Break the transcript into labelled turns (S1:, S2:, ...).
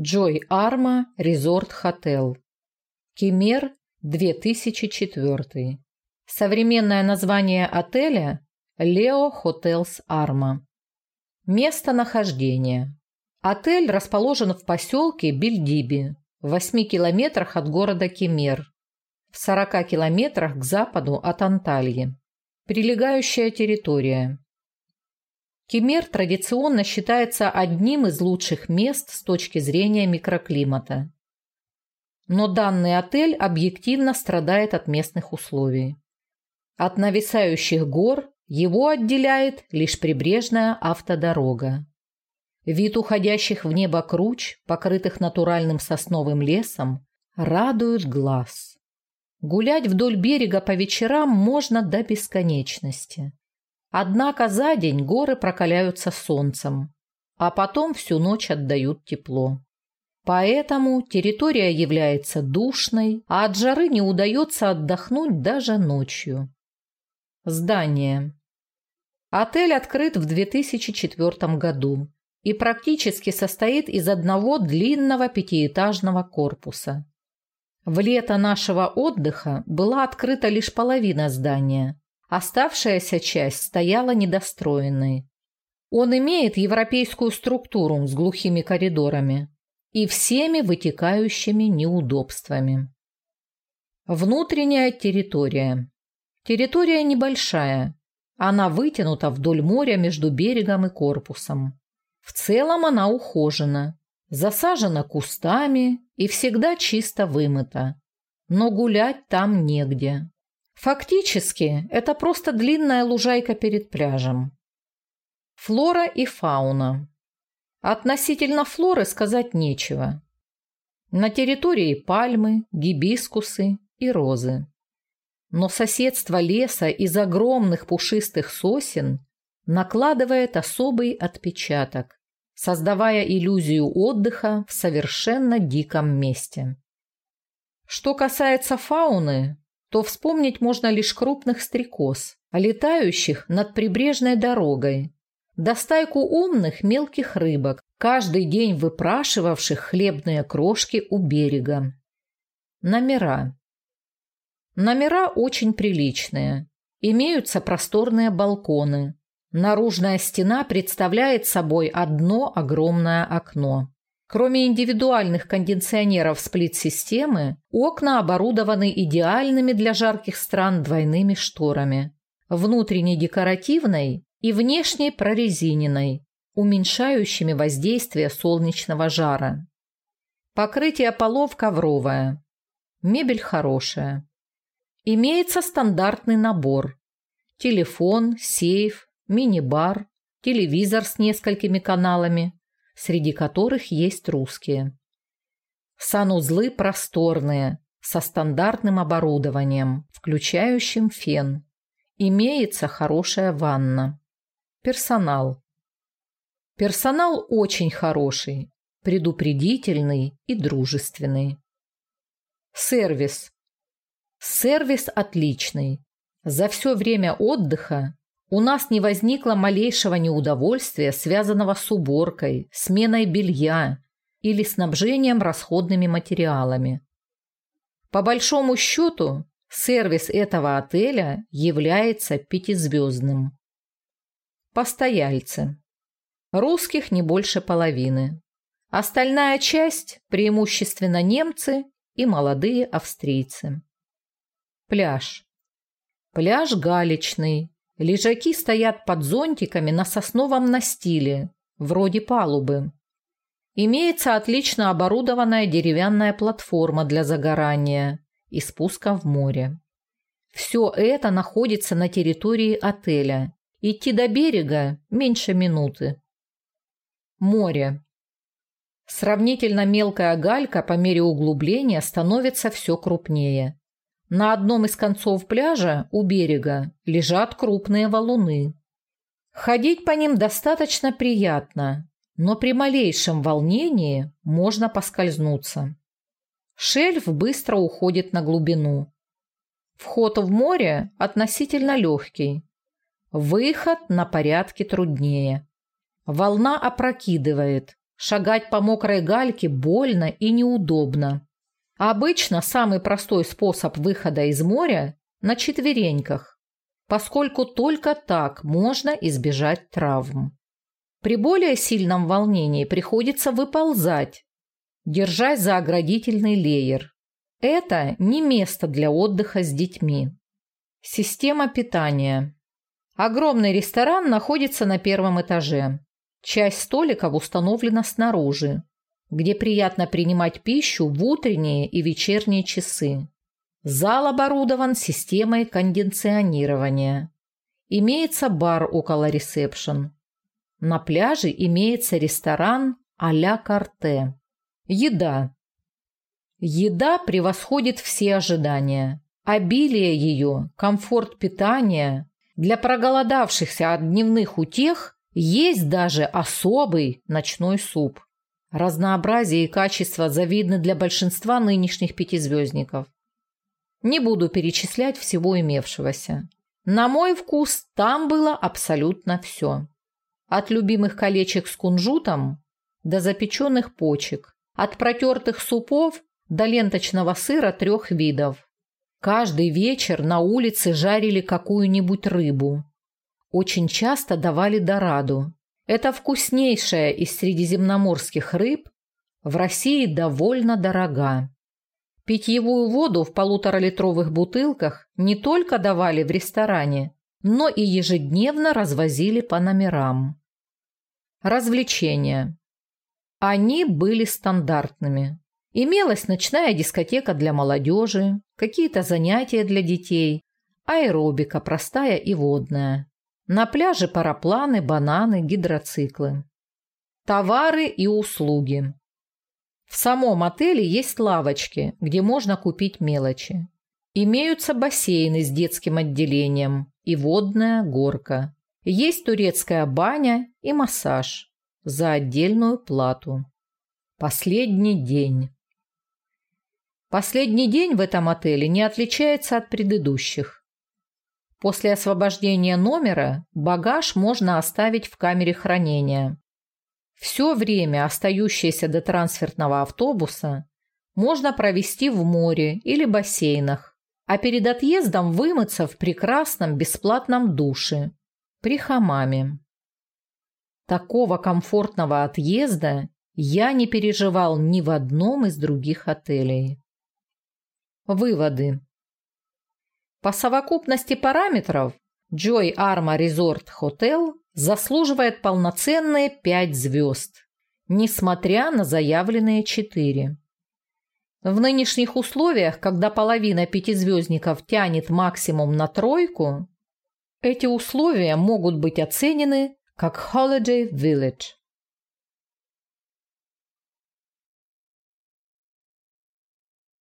S1: Джой Арма Резорт Хотел. Кемер 2004. Современное название отеля – Лео Хотелс Арма. Местонахождение. Отель расположен в поселке Бельдиби, в 8 километрах от города Кемер, в 40 километрах к западу от Антальи. Прилегающая территория. Кемер традиционно считается одним из лучших мест с точки зрения микроклимата. Но данный отель объективно страдает от местных условий. От нависающих гор его отделяет лишь прибрежная автодорога. Вид уходящих в небо круч, покрытых натуральным сосновым лесом, радует глаз. Гулять вдоль берега по вечерам можно до бесконечности. Однако за день горы прокаляются солнцем, а потом всю ночь отдают тепло. Поэтому территория является душной, а от жары не удается отдохнуть даже ночью. Здание. Отель открыт в 2004 году и практически состоит из одного длинного пятиэтажного корпуса. В лето нашего отдыха была открыта лишь половина здания, Оставшаяся часть стояла недостроенной. Он имеет европейскую структуру с глухими коридорами и всеми вытекающими неудобствами. Внутренняя территория. Территория небольшая. Она вытянута вдоль моря между берегом и корпусом. В целом она ухожена, засажена кустами и всегда чисто вымыта. Но гулять там негде. Фактически, это просто длинная лужайка перед пляжем. Флора и фауна. Относительно флоры сказать нечего. На территории пальмы, гибискусы и розы. Но соседство леса из огромных пушистых сосен накладывает особый отпечаток, создавая иллюзию отдыха в совершенно диком месте. Что касается фауны, то вспомнить можно лишь крупных стрекоз, летающих над прибрежной дорогой, да стайку умных мелких рыбок, каждый день выпрашивавших хлебные крошки у берега. Номера. Номера очень приличные. Имеются просторные балконы. Наружная стена представляет собой одно огромное окно. Кроме индивидуальных кондиционеров сплит-системы, окна оборудованы идеальными для жарких стран двойными шторами. Внутренней декоративной и внешней прорезиненной, уменьшающими воздействие солнечного жара. Покрытие полов ковровое. Мебель хорошая. Имеется стандартный набор. Телефон, сейф, мини-бар, телевизор с несколькими каналами, среди которых есть русские. Санузлы просторные, со стандартным оборудованием, включающим фен. Имеется хорошая ванна. Персонал. Персонал очень хороший, предупредительный и дружественный. Сервис. Сервис отличный. За все время отдыха у нас не возникло малейшего неудовольствия, связанного с уборкой, сменой белья или снабжением расходными материалами. По большому счету, сервис этого отеля является пятизвездным. Постояльцы. Русских не больше половины. Остальная часть – преимущественно немцы и молодые австрийцы. Пляж. Пляж галечный, Лежаки стоят под зонтиками на сосновом настиле, вроде палубы. Имеется отлично оборудованная деревянная платформа для загорания и спуска в море. Все это находится на территории отеля. Идти до берега меньше минуты. Море. Сравнительно мелкая галька по мере углубления становится все крупнее. На одном из концов пляжа у берега лежат крупные валуны. Ходить по ним достаточно приятно, но при малейшем волнении можно поскользнуться. Шельф быстро уходит на глубину. Вход в море относительно легкий. Выход на порядке труднее. Волна опрокидывает, Шагать по мокрой гальке больно и неудобно. Обычно самый простой способ выхода из моря – на четвереньках, поскольку только так можно избежать травм. При более сильном волнении приходится выползать, держась за оградительный леер. Это не место для отдыха с детьми. Система питания. Огромный ресторан находится на первом этаже. Часть столиков установлена снаружи, где приятно принимать пищу в утренние и вечерние часы. Зал оборудован системой кондиционирования. Имеется бар около ресепшн. На пляже имеется ресторан а-ля карте. Еда. Еда превосходит все ожидания. Обилие ее, комфорт питания. Для проголодавшихся от дневных утех есть даже особый ночной суп. Разнообразие и качество завидны для большинства нынешних пятизвездников. Не буду перечислять всего имевшегося. На мой вкус там было абсолютно все. От любимых колечек с кунжутом до запеченных почек, от протертых супов до ленточного сыра трех видов. Каждый вечер на улице жарили какую-нибудь рыбу. Очень часто давали дораду. Это вкуснейшая из средиземноморских рыб, в России довольно дорога. Питьевую воду в полуторалитровых бутылках не только давали в ресторане, но и ежедневно развозили по номерам. Развлечения. Они были стандартными. Имелась ночная дискотека для молодежи, какие-то занятия для детей, аэробика простая и водная. На пляже парапланы, бананы, гидроциклы. Товары и услуги. В самом отеле есть лавочки, где можно купить мелочи. Имеются бассейны с детским отделением и водная горка. Есть турецкая баня и массаж за отдельную плату. Последний день. Последний день в этом отеле не отличается от предыдущих. После освобождения номера багаж можно оставить в камере хранения. Все время, остающееся до трансферного автобуса, можно провести в море или бассейнах, а перед отъездом вымыться в прекрасном бесплатном душе при хамаме. Такого комфортного отъезда я не переживал ни в одном из других отелей. Выводы. По совокупности параметров Joy Arma Resort Hotel заслуживает полноценные пять звезд, несмотря на заявленные четыре. В нынешних условиях, когда половина пятизвездников тянет максимум на тройку, эти условия могут быть оценены как Holiday Village.